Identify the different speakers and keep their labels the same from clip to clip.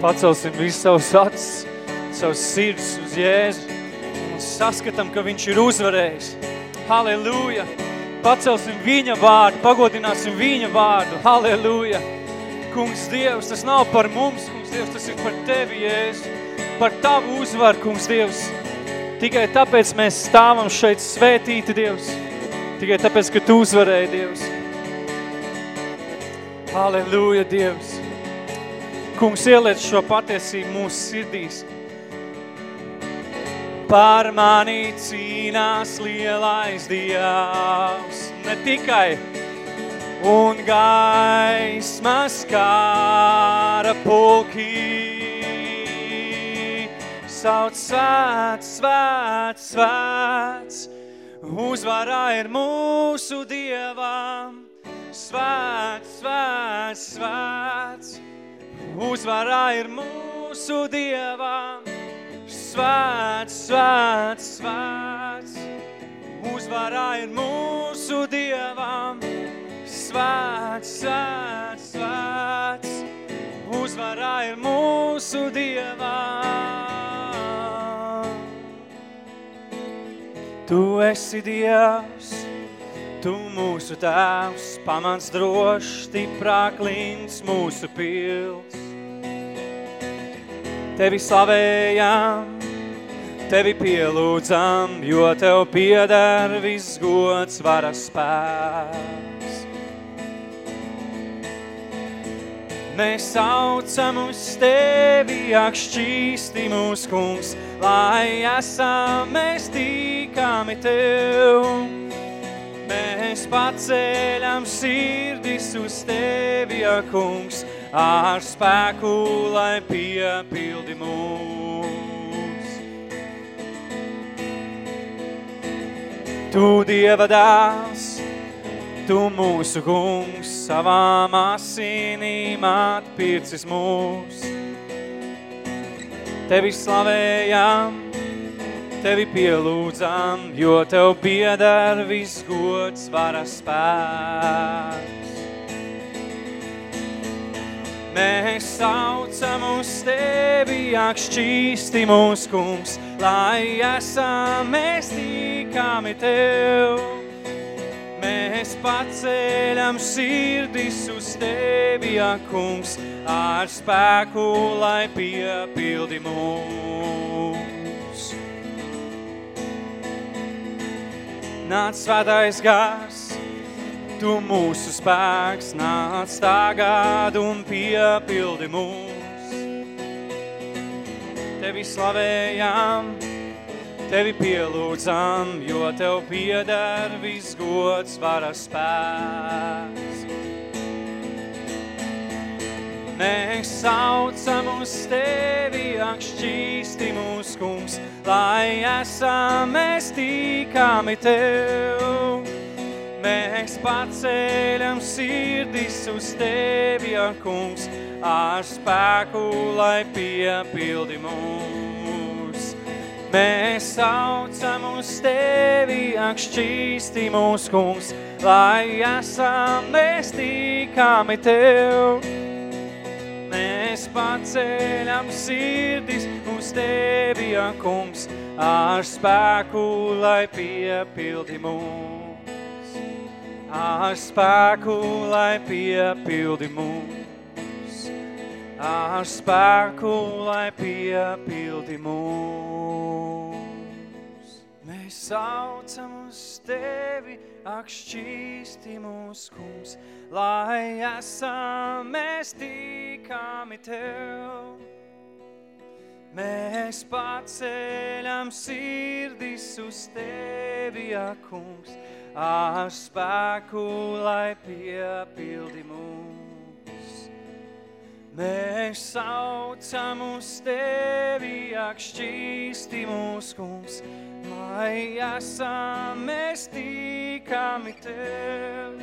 Speaker 1: pacelsim visu savus acis, savus sirds uz Jēzu un saskatam, ka viņš ir uzvarējis. Halleluja! Pacelsim viņa vārdu, pagodināsim viņa vārdu. Halleluja! Kungs Dievs, tas nav par mums, Kungs Dievs, tas ir par Tevi, Jēzu. Par Tavu uzvaru, Kungs Dievs. Tikai tāpēc mēs stāvam šeit svētīti, Dievs. Tikai tāpēc, ka Tu uzvarēji, Dievs. Halleluja, Dievs. Kungs ieliec šo patiesību mūsu sirdīs. Par mani cīnās lielais Dievs, ne tikai un gaismas kāra pulkī. Sauc svēts, svēts, svēts, uzvarā ir mūsu Dievam. Svēts, svēts, svēts, uzvarā ir mūsu Dievam. Svēts, svēts, svēts, uzvarā ir mūsu Dievam. Svēts, svēts, svēts, uzvarā ir mūsu Dievam. Tu esi Dievs, Tu mūsu tēvs, pamats drošs, stiprā klints mūsu pils. Tevi slavējam, Tevi pielūdzam, jo Tev pieder viss gods varas spēks. Mēs saucam uz Tevi, ak šķīsti mūs kungs, lai esam mēs tīkami Tev. Mēs paceļam sirdis uz Tevi, ak kungs, ar spēku, lai piepildi mūs. Tu Dieva dāvs, Tu mūsu kungs, savām asinīm atpircis mūs. Tevi slavējam, Tevi pielūdzam, jo Tev piedar viss gods varas spēks. Mēs saucam uz Tevi, ak šķīsti mūs kungs, lai esam mēs tīkami Tev. Mēs paceļam sirdis uz Tevi, kungs, ar spēku, lai piepildi mūs. Nāc svētais gars, Tu mūsu spēks nāc tagad un piepildi mūs. Tevi slavējam, Tevi pielūdzam, jo Tev pieder viss gods varas spēks. Mēs saucam uz Tevi, ak šķīsti mūs kungs, lai esam mēs tīkami Tev. Mēs paceļam sirdis uz Tevi, ak kungs, ar spēku, lai piepildi mūs. Mēs saucam uz Tevi, ak šķīsti mūs kungs, lai esam mēs tīkami Tev. Mēs paceļam sirdis uz Tevi, ak kungs, ar spēku, lai piepildi mūs ar spēku, lai piepildi mūs. Ar spēku, lai piepildi mūs. Mēs saucam uz Tevi, ak šķīsti mūs, kungs, lai esam mēs tīkami Tev. Mēs paceļam sirdis uz Tevi, ak kungs, ar spēku, lai piepildi mūs. Mēs saucam uz Tevi, ak šķīsti mūs, kungs, lai esam mēs tīkami Tev.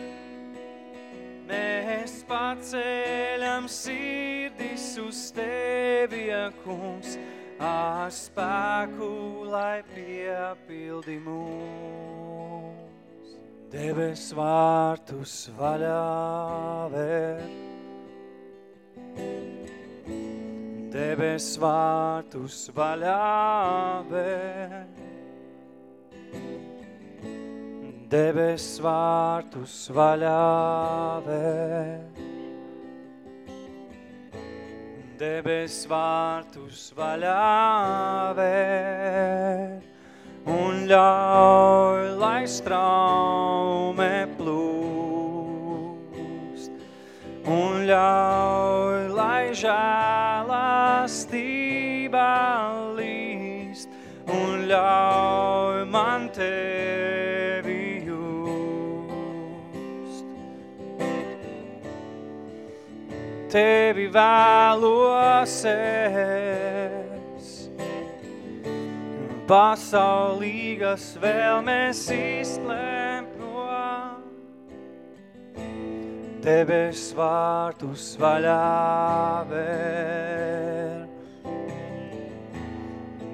Speaker 1: Mēs paceļam sirdis uz Tevi, kungs, ar spēku, lai piepildi mūs. Debes vārtus vaļā vēr, debes vārtus vaļā vēr. Debes vārtus vaļā vēr. Debes vārtus vaļā vēr. Un ļauj, lai straume plūst. Un ļauj, lai žēlastībā līst. Un ļauj man tevi just. Tevi vēlos es, pasaulīgas vēlmes izplēm prom. Debes vārtus vaļā vēr.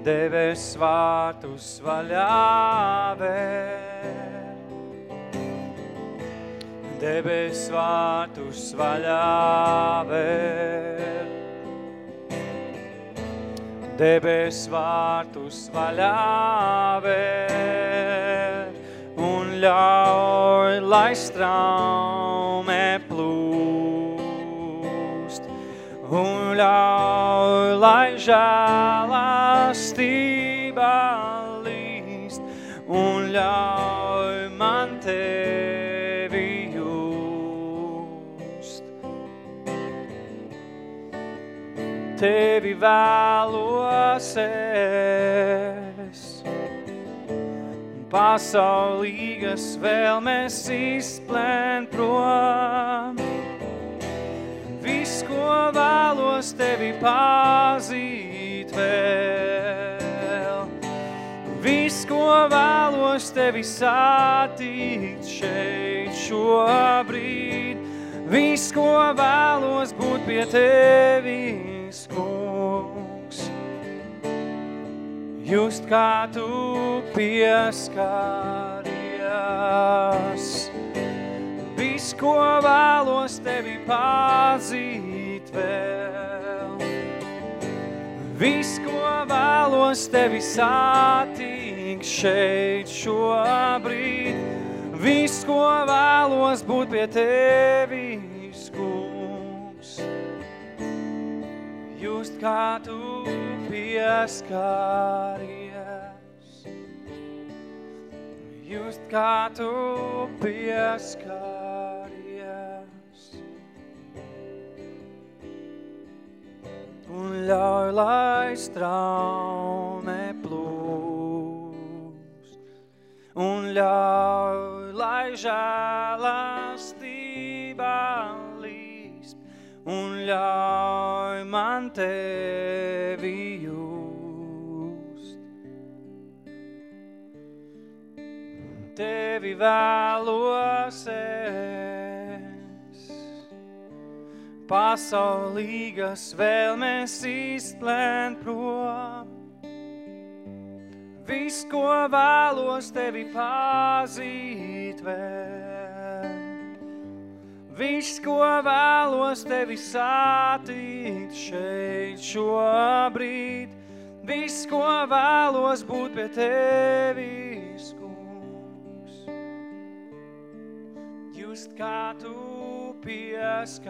Speaker 1: Debes vārtus vaļā vēr. Debes vārtus vaļā vēr. Debes vārtus vaļā vēr. Un ļauj, lai straume plūst. Un ļauj, lai žēlastībā līst. Un ļauj man tevi Tevi vēlos es. Pasaulīgas vēlmes izplēn prom. Viss, ko vēlos tevi pazīt vēl. Viss, ko vēlos tevi satikt šeit šobrīd. Viss, ko vēlos būt pie tevis, Just kā tu pieskaries. Viss, ko vēlos tevi pazīt vēl. Viss, ko vēlos tevi satikt šeit šobrīd. Viss, ko vēlos būt pie tevis, Just kā tu pieskaries. Just kā tu pieskaries. Un ļauj, lai straume plūst. Un ļauj, lai žēlastībā. Un ļauj man tevi just. Tevi vēlos es. Pasaulīgas vēlmes izplēn prom. Viss, ko vēlos tevi pazīt vēl. Viss, ko vēlos tevi satikt šeit šobrīd. Viss, ko vēlos būt pie tevis, kungs. Just kā tu pieskaries.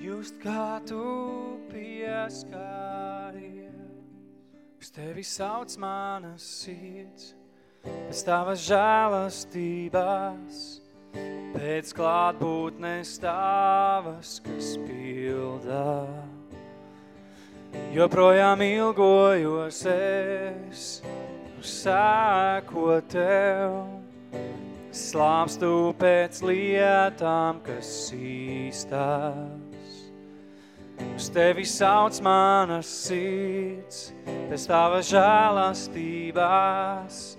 Speaker 1: Just kā tu pieskaries. Uz tevi sauc manas sirds, pēc tavas žēlastībās, pēc klātbūtnes tavas, kas pildā. Joprojām ilgojos es, sēko tev, slāpstu pēc lietām, kas īstās. Uz tevi sauc manas sirds, pēc tavas žēlastībās,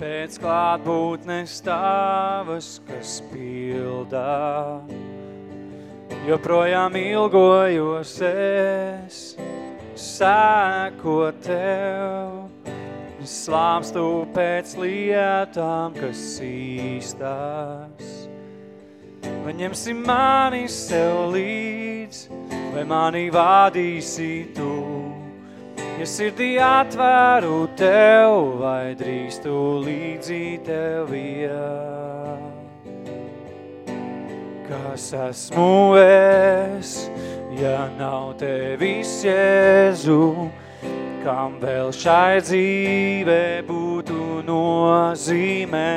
Speaker 1: pēc klātbūtnes tavas, kas pildā. Joprojām ilgojos es, sēko tev, slāpstu pēc lietām, kas īstās. vai ņemsi mani sev līdz, vai mani vādīsi tu. Ja sirdī atvēru tev, vai drīkstu līdzi tev vien. Kas esmu es, ja nav tevis, Jēzu, kam vēl šai dzīvē būtu nozīmē.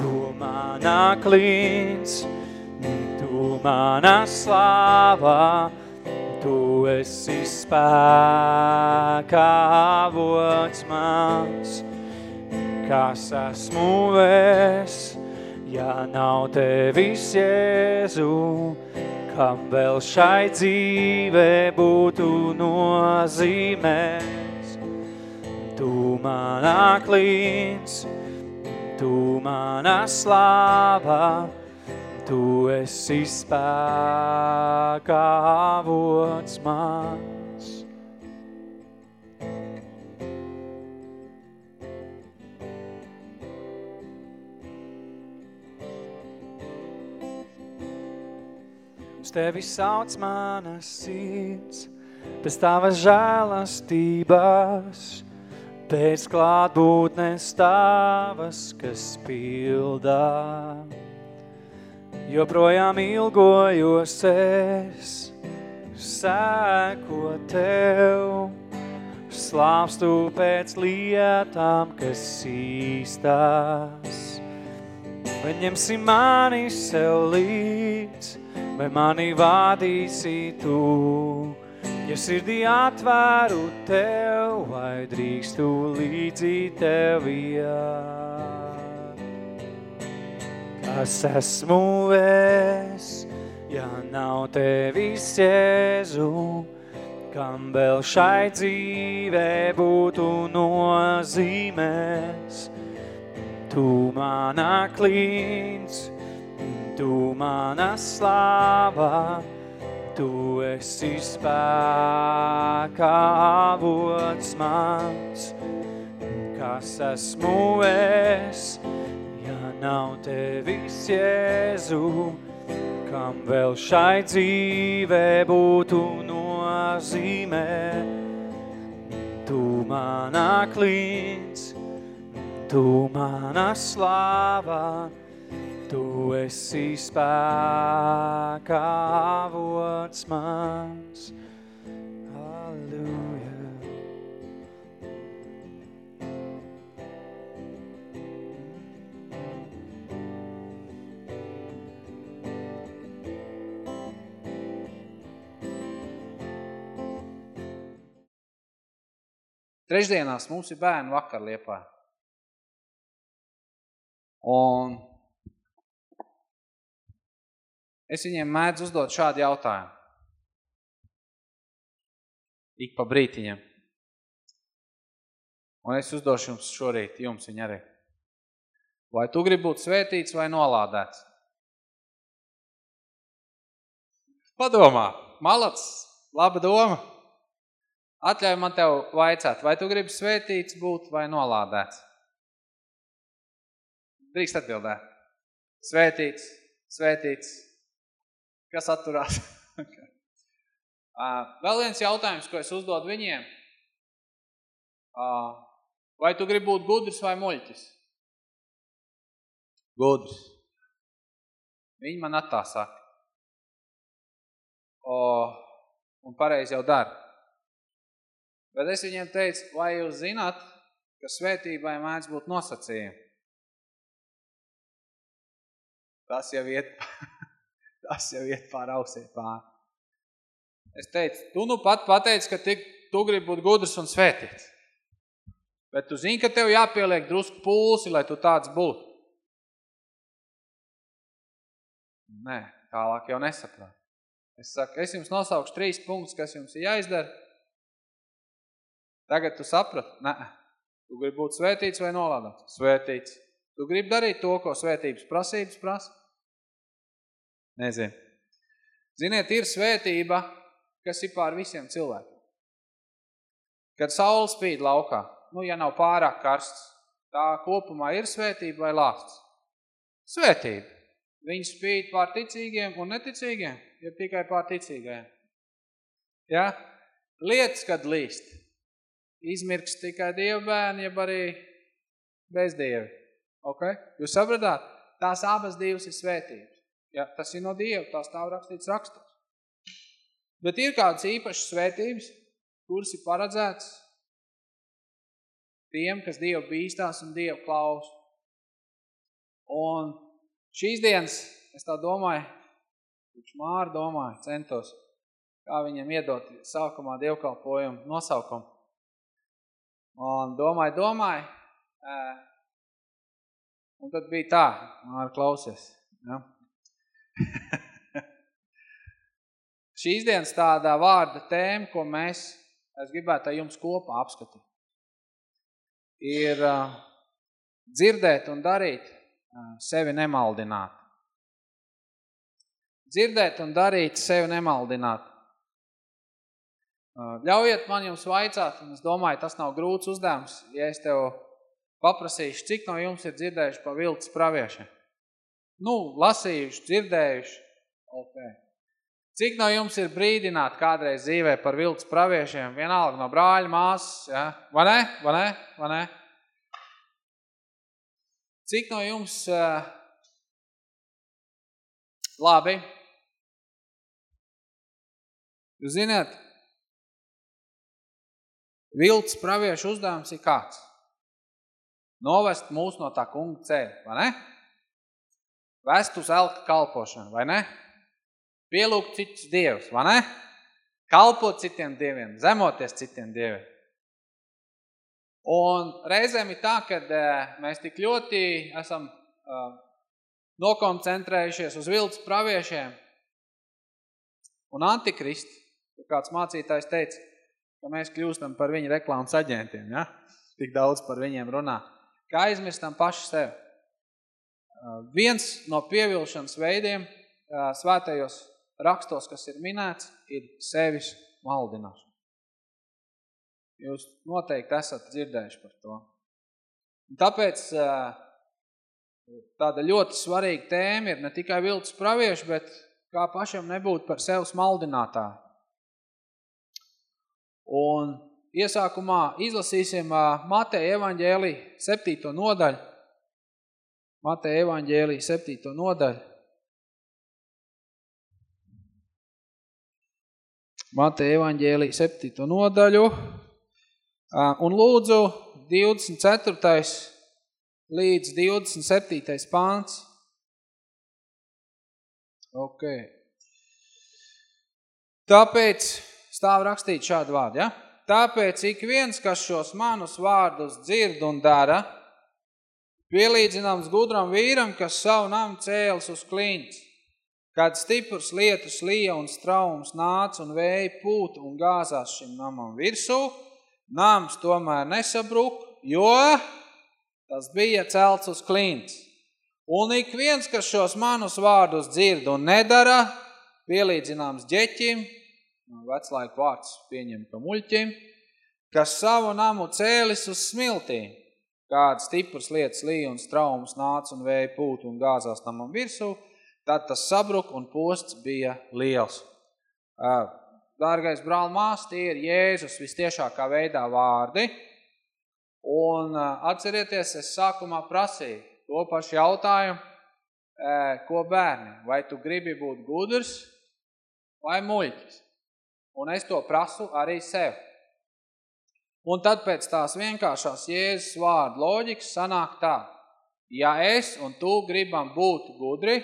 Speaker 1: Tu manā klīns, tu manā slāvā, Tu esi spēkā avots mans, kas esmu es, ja nav tevis, Jēzu, kam vēl šai dzīvē būtu nozīmēs. Tu manā klīns, tu manā slāvā, Tu esi spēkā avots mans. Uz tevi sauc manas sirds, pēc tavas žēlastības, pēc klātbūtnes tavas, kas pildā joprojām ilgojos es, sēko tev, slāpstu pēc lietām, kas īstās. Vai ņemsi mani sev līdz, vai mani vādīsi tu, ja sirdī atvēru tev, vai drīkstu līdzi tev iet. Kas esmu es, ja nav tevis, Jēzu, kam vēl šai dzīvē būtu nozīmēs. Tu manā klīns, tu manā slāvā, tu esi spēkā avots mans, kas esmu es, nav tevis, Jēzu, kam vēl šai dzīvē būtu nozīmē. Tu manā klīns, tu manā slāvā, tu esi spēkā avots mans.
Speaker 2: Trešdienās mums ir bērnu vakar liepā. Un es viņiem mēdzu uzdot šādu jautājumu. Ik pa brītiņam. Un es uzdošu jums šorīt, jums viņa arī. Vai tu gribi būt svētīts vai nolādēts? Padomā, malacis, laba doma. Atļauj man tev vaicāt, vai tu gribi svētīts būt vai nolādēts? Drīkst atbildēt. Svētīts, svētīts. Kas atturās? Vēl viens jautājums, ko es uzdodu viņiem. Vai tu gribi būt gudrs vai muļķis? Gudrs. Viņi man attā saka. O, un pareizi jau dara. Bet es viņiem teicu, vai jūs zināt, ka svētībai mēdz būt nosacījumi? Tas jau iet, tas jau iet pār ausiem pār. Es teicu, tu nu pat pateici, ka tik, tu gribi būt gudrs un svētīts. Bet tu zini, ka tev jāpieliek drusku pulsi, lai tu tāds būtu. Nē, tālāk jau nesaprāt. Es saku, es jums nosaukšu trīs punktus, kas jums ir jāizdara, Tagad tu saprati? Nē. Tu gribi būt svētīts vai nolādāts? Svētīts. Tu gribi darīt to, ko svētības prasības prasa? Nezinu. Ziniet, ir svētība, kas ir pār visiem cilvēkiem. Kad saule spīd laukā, nu, ja nav pārāk karsts, tā kopumā ir svētība vai lāsts? Svētība. Viņš spīd pār ticīgiem un neticīgiem, ja tikai pār ticīgajiem. Ja? Lietas, kad līst, izmirks tikai Dieva bērni, jeb arī bez Dievi. Okay? Jūs sapratāt? Tās abas divas ir svētības. Ja? Tas ir no Dieva, tās tā rakstīts rakstos. Bet ir kādas īpašas svētības, kuras ir paredzēts tiem, kas Dievu bīstās un Dievu klaus. Un šīs dienas, es tā domāju, kurš Māra domāja, centos, kā viņam iedot sākumā dievkalpojumu nosaukumu. Un domāju, domāju, un tad bija tā, Māra klausies. Ja? Šīs dienas tādā vārda tēma, ko mēs, es gribētu ar jums kopā apskatīt, ir uh, dzirdēt un darīt, uh, sevi nemaldināt. Dzirdēt un darīt, sevi nemaldināt. Uh, ļaujiet man jums vaicāt, un es domāju, tas nav grūts uzdevums, ja es tev paprasīšu, cik no jums ir dzirdējuši pa viltas praviešiem? Nu, lasījuši, dzirdējuši, ok. Cik no jums ir brīdināti kādreiz dzīvē par viltus praviešiem, vienalga no brāļa māsas, ja? vai ne, vai ne, vai ne? Cik no jums, uh, labi, jūs zināt, viltus praviešu uzdevums ir kāds? Novest mūs no tā kunga ceļa, vai ne? Vest uz elka kalpošanu, vai ne? pielūgt citus dievus, vai ne? Kalpot citiem dieviem, zemoties citiem dieviem. Un reizēm ir tā, ka mēs tik ļoti esam uh, nokoncentrējušies uz viltus praviešiem un antikristu, kāds mācītājs teica, ka mēs kļūstam par viņu reklāmas aģentiem, ja? tik daudz par viņiem runā, kā aizmirstam paši sevi. Viens no pievilšanas veidiem svētajos rakstos, kas ir minēts, ir sevis maldināšana. Jūs noteikti esat dzirdējuši par to. Un tāpēc tāda ļoti svarīga tēma ir ne tikai viltus pravieši, bet kā pašam nebūt par sevis maldinātāju. Un iesākumā izlasīsim Mateja evaņģēlī 7. nodaļu. Mateja evaņģēlī 7. nodaļu. Mateja evaņģēlī 7. nodaļu. Un lūdzu 24. līdz 27. pāns. Ok. Tāpēc stāv rakstīt šādu vārdu, ja? Tāpēc ik viens, kas šos manus vārdus dzird un dara, pielīdzināms gudram vīram, kas savu namu cēls uz kliņas Kad stiprs lietus lija un straums nāca un vēja pūta un gāzās šim namam virsū, nams tomēr nesabruk, jo tas bija celts uz klints. Un ik viens, kas šos manus vārdus dzird un nedara, pielīdzināms ģeķim, veclaiku vārds pieņem pa muļķim, kas savu namu cēlis uz smiltīm, kāda stiprs lietas lija un straums nāca un vēja pūta un gāzās namam virsū, tad tas sabruk un posts bija liels. Dārgais brāl mās, tie ir Jēzus vistiešākā veidā vārdi. Un atcerieties, es sākumā prasīju to pašu jautājumu, ko bērni, vai tu gribi būt gudrs vai muļķis? Un es to prasu arī sev. Un tad pēc tās vienkāršās Jēzus vārdu loģikas sanāk tā, ja es un tu gribam būt gudri,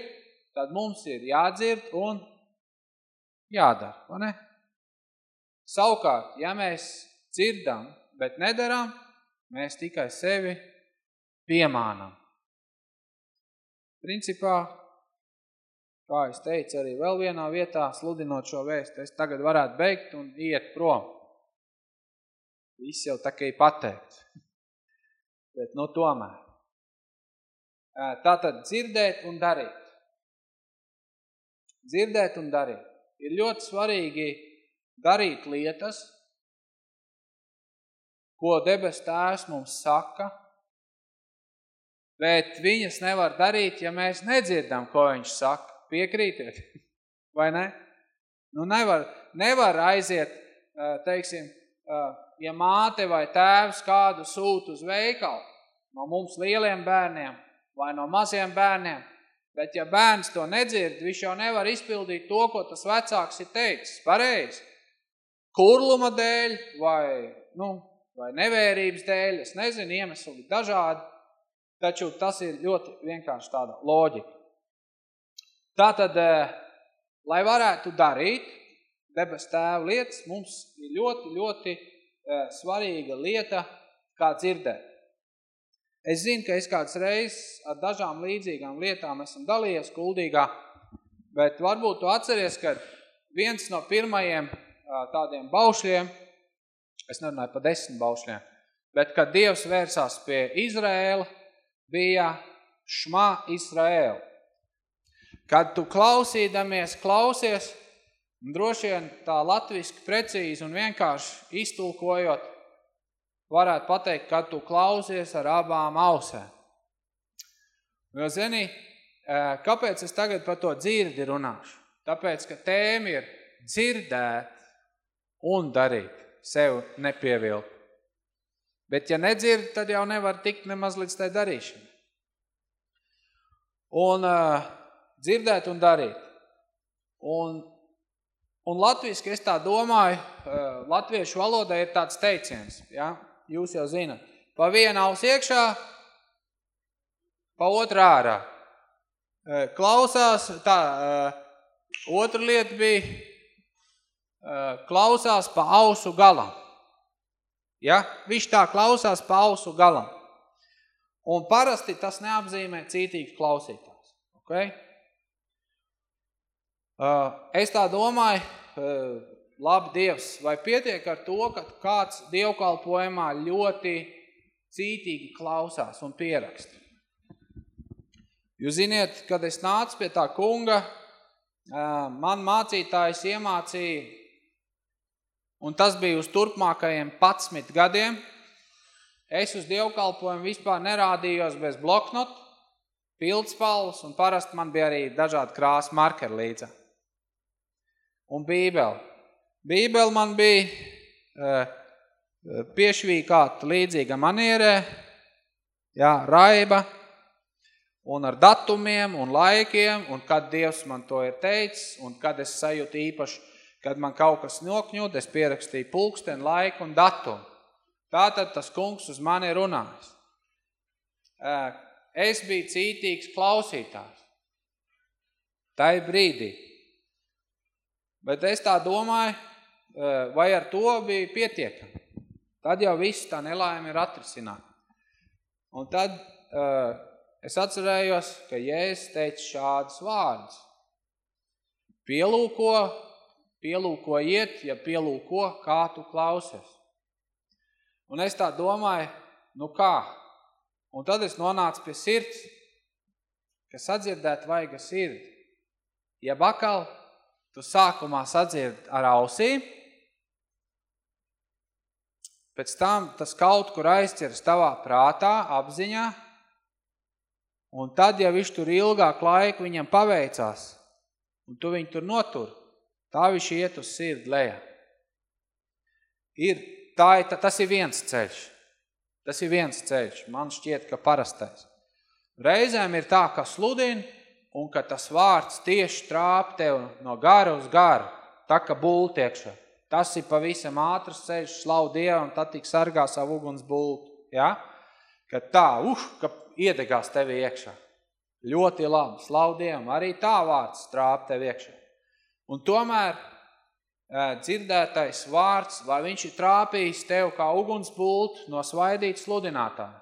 Speaker 2: tad mums ir jādzird un jādara, vai ne? Savukārt, ja mēs dzirdam, bet nedaram, mēs tikai sevi piemānam. Principā, kā es teicu arī vēl vienā vietā, sludinot šo vēstu, es tagad varētu beigt un iet prom. Viss jau tā kā ir pateikts. Bet, nu, tomēr. Tātad dzirdēt un darīt dzirdēt un darīt. Ir ļoti svarīgi darīt lietas, ko debes tēvs mums saka, bet viņas nevar darīt, ja mēs nedzirdam, ko viņš saka. Piekrītiet? Vai ne? Nu nevar, nevar aiziet, teiksim, ja māte vai tēvs kādu sūt uz veikalu, no mums lieliem bērniem vai no maziem bērniem, bet ja bērns to nedzird, viņš jau nevar izpildīt to, ko tas vecāks ir teicis, pareizi. Kurluma dēļ vai, nu, vai nevērības dēļ, es nezinu, iemesli dažādi, taču tas ir ļoti vienkārši tāda loģika. Tātad, eh, lai varētu darīt debes tēvu lietas, mums ir ļoti, ļoti eh, svarīga lieta, kā dzirdēt. Es zinu, ka es kāds reizes ar dažām līdzīgām lietām esmu dalījies kuldīgā, bet varbūt tu atceries, ka viens no pirmajiem tādiem baušļiem, es nerunāju par desmit baušļiem, bet kad Dievs vērsās pie Izraēla, bija šmā Izraēla. Kad tu klausīdamies, klausies, droši vien tā latviski precīzi un vienkārši iztulkojot, varētu pateikt, kad tu klausies ar abām ausēm. Jo, zini, kāpēc es tagad par to dzirdi runāšu? Tāpēc, ka tēma ir dzirdēt un darīt, sev nepievilkt. Bet ja nedzird, tad jau nevar tikt nemaz līdz tai darīšanai. Un uh, dzirdēt un darīt. Un, un latviski es tā domāju, uh, latviešu valodā ir tāds teiciens, ja? jūs jau zinat. Pa vienu aus iekšā, pa otru ārā. Klausās, tā, otra lieta bija, klausās pa ausu galam. Ja? Viņš tā klausās pa ausu galam. Un parasti tas neapzīmē cītīgs klausītājs. Okay? Es tā domāju, labi Dievs, vai pietiek ar to, ka kāds dievkalpojumā ļoti cītīgi klausās un pieraksta. Jūs ziniet, kad es nācu pie tā kunga, man mācītājs iemācīja, un tas bija uz turpmākajiem 11 gadiem, es uz dievkalpojumu vispār nerādījos bez bloknotu, pildspalvas, un parasti man bija arī dažādi krāsu markeri līdzā. Un bībeli. Bībeli man bija uh, piešvīkāta līdzīga manierē, jā, raiba, un ar datumiem un laikiem, un kad Dievs man to ir teicis, un kad es sajūtu īpaši, kad man kaut kas nokņūt, es pierakstīju pulksteni, laiku un datumu. Tātad tas kungs uz mani runājis. Es biju cītīgs klausītājs. Tai brīdī. Bet es tā domāju, Eh, vai ar to bija pietiekami. Tad jau viss tā nelaime ir atrisināta. Un tad uh, es atcerējos, ka Jēzus teica šādas vārdas. Pielūko, pielūko iet, ja pielūko, kā tu klausies. Un es tā domāju, nu kā? Un tad es nonācu pie sirds, ka sadzirdēt vajag sirdi. Ja bakal, tu sākumā sadzird ar ausīm, Pēc tam tas kaut kur aizķeras tavā prātā, apziņā, un tad, ja viņš tur ilgāk laiku viņam paveicās, un tu viņu tur notur, tā viņš iet uz sirdi lejā. Ir, tā ir, tas ir viens ceļš. Tas ir viens ceļš. Man šķiet, ka parastais. Reizēm ir tā, ka sludina, un ka tas vārds tieši trāp tev no gara uz garu, tā ka bultiekšā. Tas ir pavisam ātrs ceļš, slavu Dievam, tad tik sargā savu uguns bultu. Ja? Kad tā, uh, ka iedegās tevi iekšā. Ļoti labi, slavu Dievam, arī tā vārds strāp tevi iekšā. Un tomēr dzirdētais vārds, vai viņš ir trāpījis tev kā uguns bultu no svaidīt sludinātāja,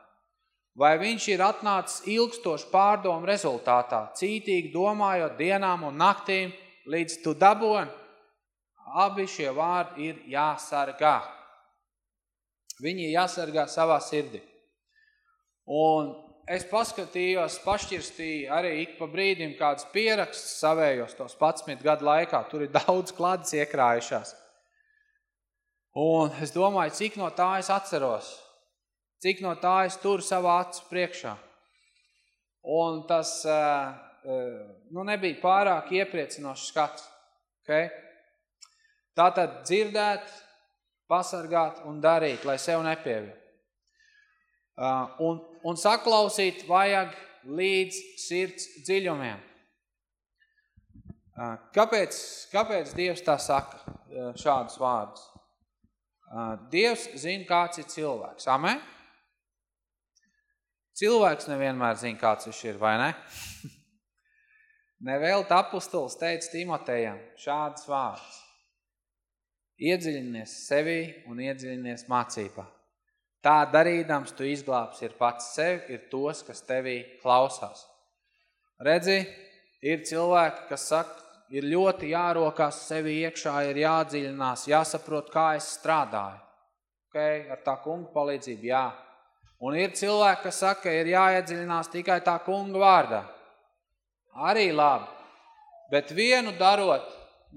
Speaker 2: vai viņš ir atnācis ilgstoši pārdomu rezultātā, cītīgi domājot dienām un naktīm, līdz tu daboni, abi šie vārdi ir jāsargā. Viņi jāsargā savā sirdī. Un es paskatījos, pašķirstīju arī ik pa brīdim kāds pieraksts savējos tos 11 gadu laikā. Tur ir daudz kladas iekrājušās. Un es domāju, cik no tā es atceros, cik no tā es turu savā acu priekšā. Un tas uh, nu, nebija pārāk iepriecinošs skats. Okay? Tātad dzirdēt, pasargāt un darīt, lai sev nepievi. Uh, un, un saklausīt vajag līdz sirds dziļumiem. Kāpēc, kāpēc Dievs tā saka šādus vārdus? Dievs zina, kāds ir cilvēks. Amen? Cilvēks nevienmēr zina, kāds viņš ir, vai ne? Nevēlt apustulis teica Timotejam šādas vārdas. Iedziļinies sevī un iedziļinies mācībā. Tā darīdams tu izglābs ir pats sevi, ir tos, kas tevī klausās. Redzi, ir cilvēki, kas saka, ir ļoti jārokās sevi iekšā, ir jādziļinās, jāsaprot, kā es strādāju. Okay? Ar tā kunga palīdzību, jā. Un ir cilvēki, kas saka, ir jāiedziļinās tikai tā kunga vārdā. Arī labi. Bet vienu darot,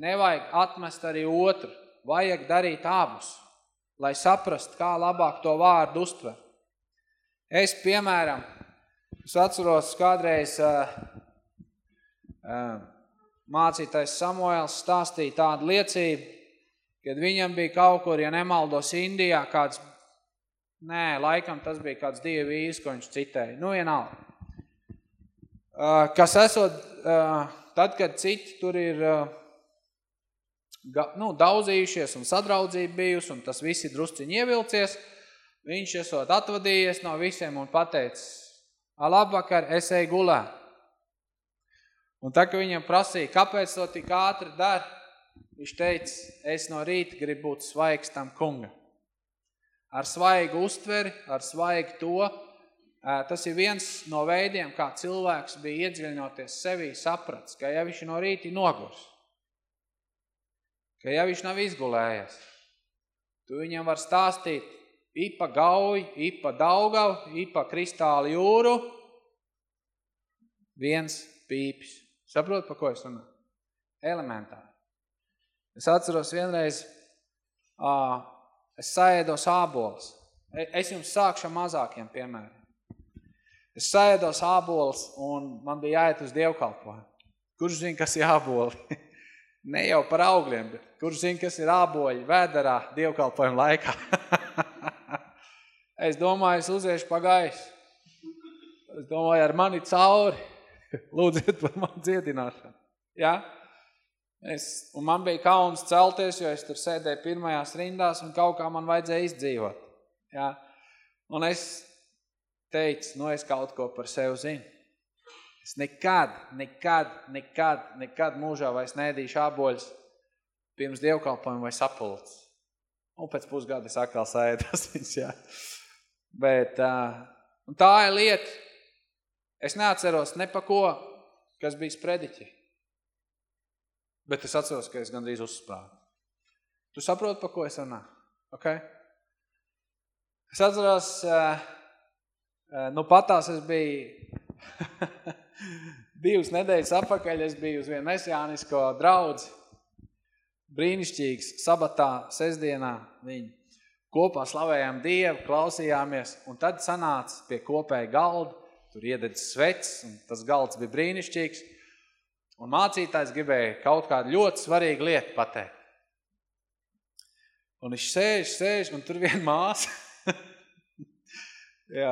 Speaker 2: nevajag atmest arī otru vajag darīt abus, lai saprast, kā labāk to vārdu uztver. Es, piemēram, es atceros kādreiz uh, uh, mācītais Samuēls stāstīja tādu liecību, kad viņam bija kaut kur, ja nemaldos Indijā, kāds, nē, laikam tas bija kāds divi vīrs, ko viņš citēja, nu vienalga. Uh, kas esot, uh, tad, kad citi tur ir uh, nu, daudzījušies un sadraudzība bijusi, un tas visi drusciņi ievilcies, viņš esot atvadījies no visiem un pateicis, labvakar, es eju gulē. Un tā, ka viņam prasīja, kāpēc to tik ātri dar, viņš teica, es no rīta gribu būt svaigs tam kunga. Ar svaigu uztveri, ar svaigu to, tas ir viens no veidiem, kā cilvēks bija iedziļinoties sevī saprats, ka ja viņš no rīta nogurs, ka ja viņš nav izgulējies, tu viņam var stāstīt ipa gauj, ipa daugav, ipa kristāli jūru, viens pīpis. Saprot, pa ko es runāju? Elementāri. Es atceros vienreiz, uh, es saēdos ābols. E, es jums sākšu ar mazākiem piemēriem. Es saēdos ābols un man bija jāiet uz dievkalpojumu. Kurš zina, kas ir āboli? Ne jau par augļiem, bet kurš zina, kas ir āboļi vēdarā dievkalpojuma laikā. es domāju, es uziešu pa gaisu. Es domāju, ar mani cauri. Lūdziet par mani dziedināšanu. Ja? Es, un man bija kauns celties, jo es tur sēdēju pirmajās rindās un kaut kā man vajadzēja izdzīvot. Ja? Un es teicu, nu es kaut ko par sevi zinu. Es nekad, nekad, nekad, nekad mūžā vairs nēdīšu āboļus pirms dievkalpojuma vai sapulces. Un pēc pusgada es atkal sēdos viņus, jā. Bet uh, tā ir lieta. Es neatceros ne pa ko, kas bija sprediķi. Bet es atceros, ka es gandrīz uzsprādu. Tu saproti, pa ko es runāju? Okay? Es atceros, uh, uh, nu patās es biju Divas nedēļas apakaļ es biju uz vienu mesijānisko draudzi. Brīnišķīgs, sabatā, sestdienā viņi kopā slavējām Dievu, klausījāmies, un tad sanāca pie kopēja galda, tur iededz svets, un tas galds bija brīnišķīgs, un mācītājs gribēja kaut kādu ļoti svarīgu lietu pateikt. Un viņš sēž, sēž, un tur viena māsa, jā,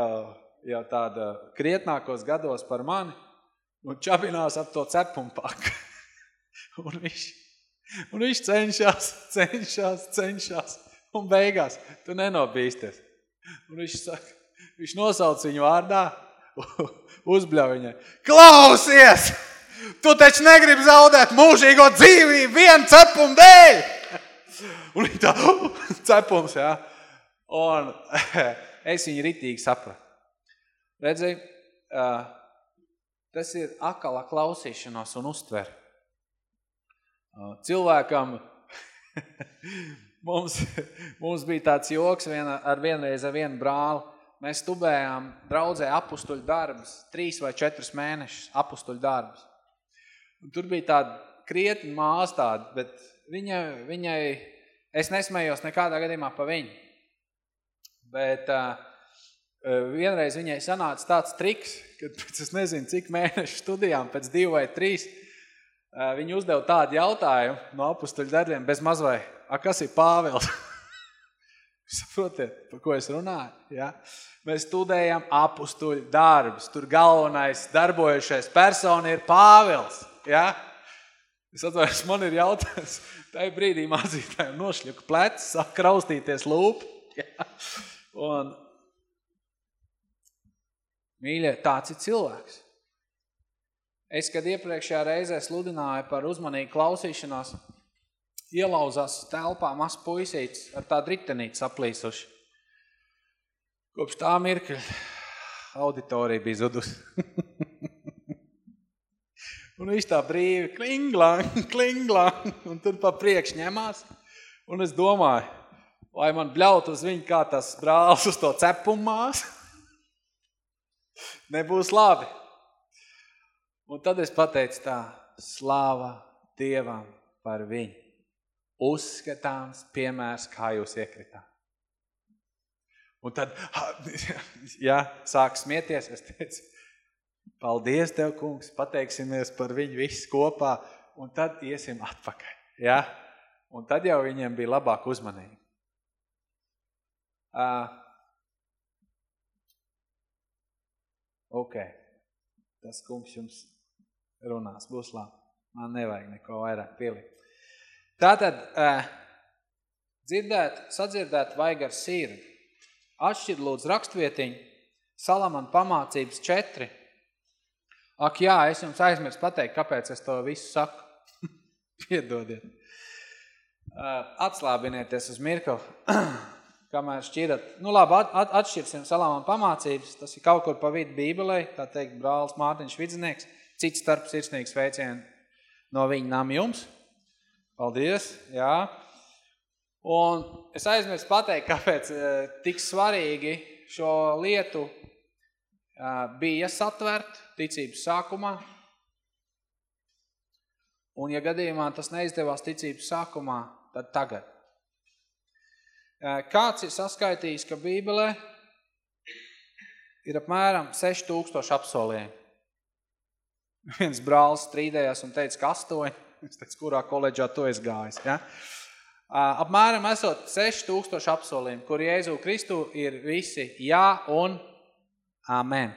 Speaker 2: jau tāda krietnākos gados par mani, un čabinās ap to cepumu paku. un, viņš, un viņš cenšas, cenšas, cenšas, un beigās tu nenobīsties. Un viņš saka, viņš nosauc viņu vārdā, uzbļauj viņai, klausies! Tu taču negribi zaudēt mūžīgo dzīvību vienu cepumu dēļ! Un viņa tā, cepums, jā. Un es viņu ritīgi sapratu. Redzi, tas ir akala klausīšanos un uztver. Cilvēkam mums, mums bija tāds joks viena, ar vienreiz ar vienu brāli. Mēs stubējām draudzē apustuļu darbus, trīs vai četrus mēnešus apustuļu darbus. Un tur bija tāda krietni māsa tāda, bet viņa, viņai, es nesmējos nekādā gadījumā pa viņu. Bet uh, vienreiz viņai sanāca tāds triks, kad pēc es nezinu, cik mēnešu studijām, pēc divu vai trīs, viņi uzdeva tādu jautājumu no apustuļu darbiem bez mazvai, a, kas ir Pāvils? Saprotiet, par ko es runāju? Ja? Mēs studējam apustuļu darbus, tur galvenais darbojušais persona ir Pāvils. Ja? Es atvaros, man ir jautājums, tajā brīdī mācītājiem nošļuka plecs, sāk kraustīties lūp. Ja? Un, mīļie, tāds ir cilvēks. Es, kad iepriekšējā reizē sludināju par uzmanīgu klausīšanās, ielauzās telpā maz puisīts ar tādu ritenīti saplīsuši. Kopš tā mirkļa auditorija bija zudus. un viņš tā brīvi klinglang, klinglang, un tur pa priekš ņemās. Un es domāju, vai man bļaut uz viņu kā tas brālis uz to cepumās. Nebūs labi. Un tad es pateicu tā, slāva Dievam par viņu. Uzskatāms piemērs, kā jūs iekritāt. Un tad, ja sāk smieties, es teicu, paldies Tev, kungs, pateiksimies par viņu visu kopā, un tad iesim atpakaļ. Ja? Un tad jau viņiem bija labāk uzmanība. Uh, ok, tas kungs jums runās, būs labi. Man nevajag neko vairāk pielikt. Tātad, uh, dzirdēt, sadzirdēt vajag ar sirdi. Atšķir lūdzu rakstvietiņu, Salaman pamācības četri. Ak jā, es jums aizmirsu pateikt, kāpēc es to visu saku. Piedodiet. Uh, atslābinieties uz mirkli. kamēr šķirat, nu labi, at, at, atšķirsim salāmām pamācības, tas ir kaut kur pa vidu bībelē, tā teikt, brālis Mārtiņš Vidzinieks, cits starp sirsnīgs veicienu no viņa nam jums. Paldies, jā. Un es aizmirstu pateikt, kāpēc uh, tik svarīgi šo lietu bija satvert ticības sākumā. Un ja gadījumā tas neizdevās ticības sākumā, tad tagad. Kāds ir saskaitījis, ka Bībelē ir apmēram 6000 apsolījumi. Viens brālis strīdējās un teica, ka astoņi. Es teicu, kurā koledžā tu esi gājis. Ja? Apmēram esot 6000 apsolījumi, kur Jēzu Kristu ir visi jā un amen.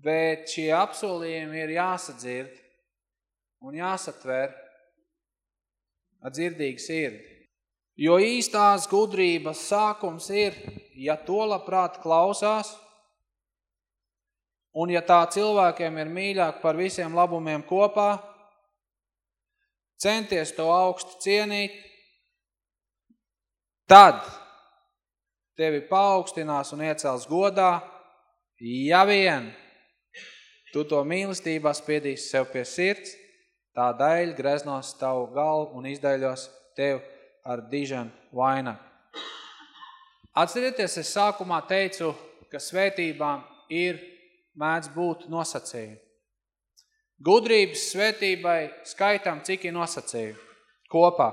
Speaker 2: Bet šie apsolījumi ir jāsadzird un jāsatver ar dzirdīgu sirdi. Jo īstās gudrības sākums ir, ja to labprāt klausās, un ja tā cilvēkiem ir mīļāk par visiem labumiem kopā, centies to augstu cienīt, tad tevi paaugstinās un iecels godā, ja vien tu to mīlestībā spiedīsi sev pie sirds, tā daļa greznos tavu galvu un izdaļos tev ar dižanu vainagu. Atcerieties, es sākumā teicu, ka svētībām ir mēdz būt nosacījumi. Gudrības svētībai skaitam, cik ir nosacījumi kopā.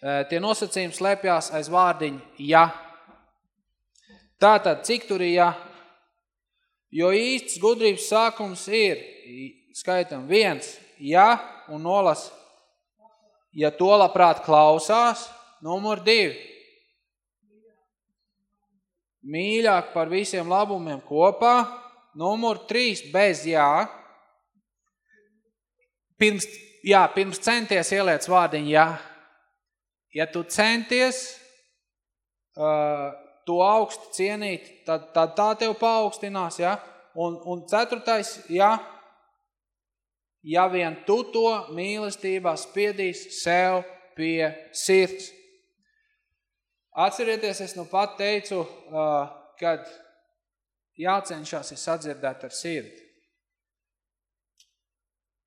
Speaker 2: E, tie nosacījumi slēpjās aiz vārdiņa ja. Tātad, cik tur ir ja? Jo īsts gudrības sākums ir, skaitam viens, ja un nolas ja to labprāt klausās, numur divi. Mīļāk par visiem labumiem kopā, numur trīs, bez jā. Pirms, jā, pirms centies ieliec vārdiņu jā. Ja tu centies uh, to augstu cienīt, tad, tad tā tev paaugstinās, jā. Un, un ceturtais, jā, ja vien tu to mīlestībā spiedīs sev pie sirds. Atcerieties, es nu pat teicu, kad jācenšas ir sadzirdēt ar sirdi.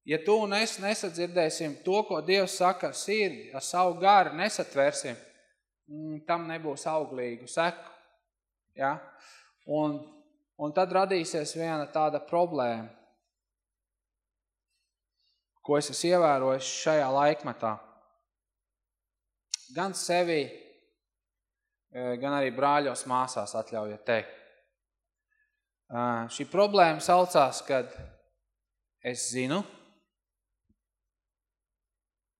Speaker 2: Ja tu un es nesadzirdēsim to, ko Dievs saka ar sirdi, ar savu garu nesatversim, mm, tam nebūs auglīgu seku. Ja? Un, un tad radīsies viena tāda problēma ko es esmu ievērojis šajā laikmetā. Gan sevi, gan arī brāļos māsās atļaujiet teikt. Šī problēma saucās, kad es zinu,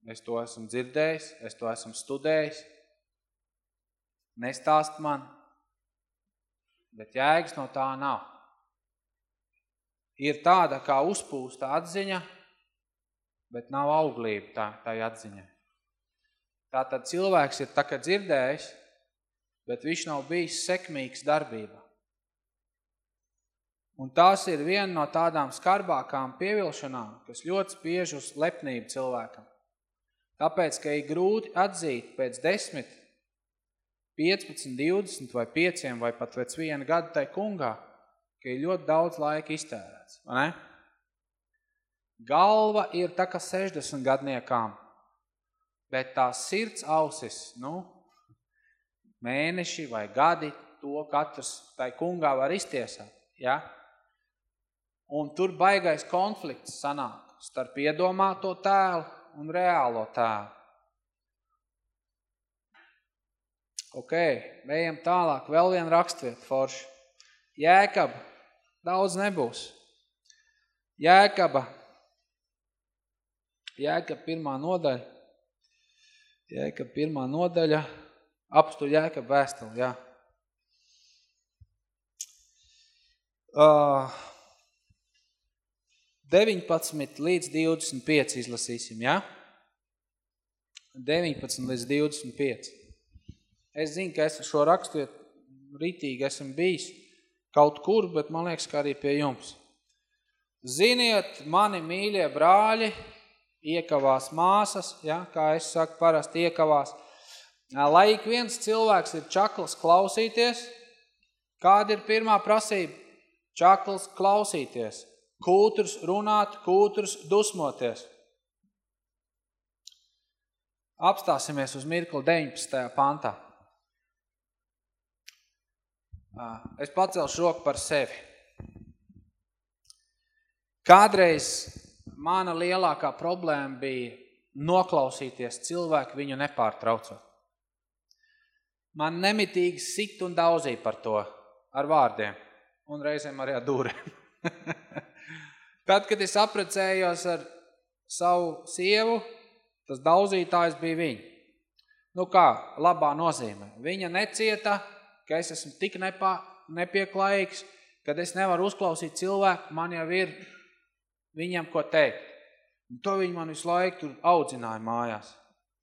Speaker 2: es to esmu dzirdējis, es to esmu studējis, nestāst man, bet jēgas no tā nav. Ir tāda kā uzpūsta atziņa, bet nav auglība tā, tā atziņa. Tātad cilvēks ir tā kā dzirdējis, bet viņš nav bijis sekmīgs darbībā. Un tās ir viena no tādām skarbākām pievilšanām, kas ļoti spiež uz lepnību cilvēkam. Tāpēc, ka ir grūti atzīt pēc 10, 15, 20 vai 5 vai pat pēc viena gada tai kungā, ka ir ļoti daudz laika iztērēts. Vai ne? Galva ir tā kā 60 gadniekām, bet tās sirds ausis, nu, mēneši vai gadi, to katrs tai kungā var iztiesāt, ja? Un tur baigais konflikts sanāk starp iedomāto tēlu un reālo tēlu. Ok, ejam tālāk, vēl viena rakstvieta forši. Jēkaba, daudz nebūs. Jēkaba, Jēkaba pirmā nodaļa, Jēkaba pirmā nodaļa, apstuļ Jēkaba vēstuli, jā. Uh, 19 līdz 25 izlasīsim, jā? 19 līdz 25. Es zinu, ka es šo rakstu ritīgi esmu bijis kaut kur, bet man liekas, ka arī pie jums. Ziniet, mani mīļie brāļi, iekavās māsas, ja, kā es saku, parasti iekavās. Lai ik viens cilvēks ir čakls klausīties, kāda ir pirmā prasība? Čakls klausīties, kūturs runāt, kūturs dusmoties. Apstāsimies uz mirkli 19. pantā. Es pacelšu roku par sevi. Kādreiz mana lielākā problēma bija noklausīties cilvēku viņu nepārtraucot. Man nemitīgi sit un daudzīja par to ar vārdiem un reizēm arī ar dūrēm. Tad, kad es aprecējos ar savu sievu, tas daudzītājs bija viņa. Nu kā, labā nozīmē. Viņa necieta, ka es esmu tik nepā, nepieklājīgs, kad es nevaru uzklausīt cilvēku, man jau ir viņam ko teikt. Un to viņi man visu laiku tur audzināja mājās.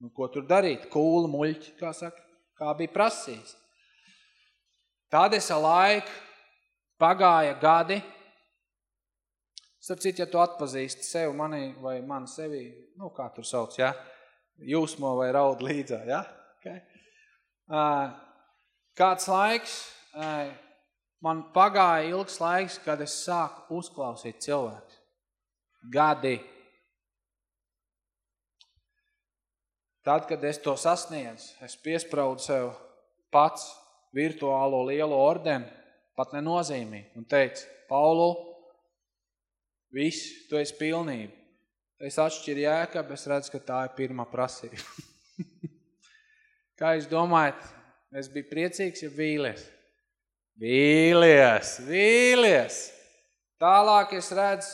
Speaker 2: Nu, ko tur darīt? Kūla muļķi, kā saka, kā bija prasījis. Tad es laiku pagāja gadi. Starp citu, ja tu atpazīsti sev mani vai mani sevi, nu, kā tur sauc, ja? Jūsmo vai raud līdzā, ja? Okay. Kāds laiks, man pagāja ilgs laiks, kad es sāku uzklausīt cilvēku gadi. Tad, kad es to sasniedzu, es piespraudu sev pats virtuālo lielo ordeni, pat nenozīmīgi, un teicu, Paulu, viss, tu esi pilnība. Es atšķiru jēkabu, es redzu, ka tā ir pirmā prasība. Kā jūs domājat, es biju priecīgs, ja vīlies? Vīlies, vīlies! Tālāk es redzu,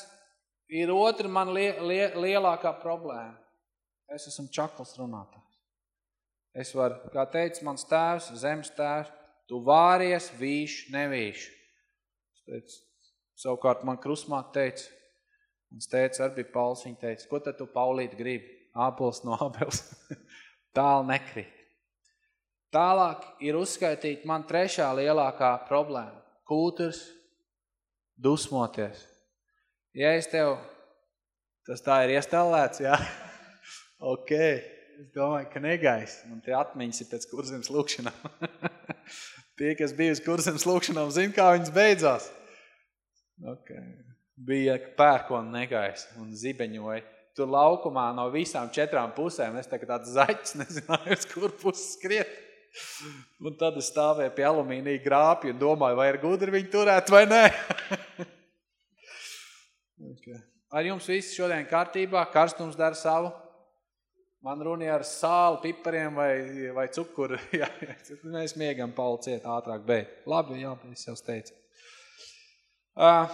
Speaker 2: ir otra man lie, lie, lielākā problēma. Es esmu čakls runātājs. Es varu, kā teica mans tēvs, zemes tēvs, tu vāries, vīš, nevīš. Es teicu, savukārt man krusmāt teica, mans teica arī bija Pauls, viņa teica, ko tad tu, Paulīt, gribi? Āpols no ābels. Tāli nekrīt. Tālāk ir uzskaitīt man trešā lielākā problēma. Kūturs, dusmoties. Ja es tev, tas tā ir iestālēts, jā, ok, es domāju, ka negais, man tie atmiņas ir pēc kurzemes lūkšanām. tie, kas bija uz kurzemes lūkšanām, zina, kā viņas beidzās. Ok, bija pērkona negais un zibeņoja. Tur laukumā no visām četrām pusēm, es tagad tāds zaķis, nezināju, uz kur puses skriet. Un tad es stāvēju pie alumīnija grāpju un domāju, vai ir gudri viņu turēt vai nē. Okay. Ar jums viss šodien kārtībā, karstums dara savu? Man runa ar sāli, pipariem vai, vai cukuru. Jā, mēs miegam Pauli ciet ātrāk, bet labi, jā, es jau teicu. Uh,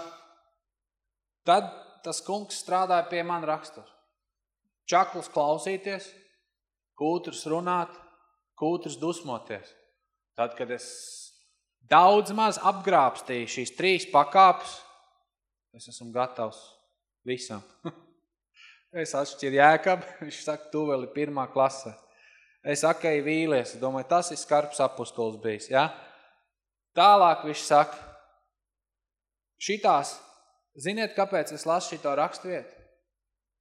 Speaker 2: tad tas kungs strādāja pie man rakstura. Čakls klausīties, kūtrs runāt, kūtrs dusmoties. Tad, kad es daudz maz apgrābstīju šīs trīs pakāpes, es esmu gatavs visam. Es atšķiru Jēkabu, viņš saka, tu vēl ir pirmā klase. Es akai vīlies, domāju, tas ir skarbs apustuls bijis, ja? Tālāk viņš saka, šitās, ziniet, kāpēc es lasu šito rakstvietu?